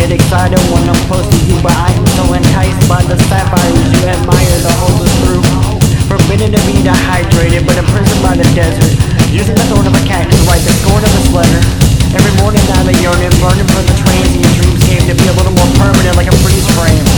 get excited when I'm close to you But I am so enticed by the sapphires you admire the holders through Forbidden to be dehydrated but imprisoned by the desert. Using the thorn of a cat to write the scorn of a letter Every morning I'm a yearning, burning for the transient dreams, came To be a little more permanent like a freeze frame.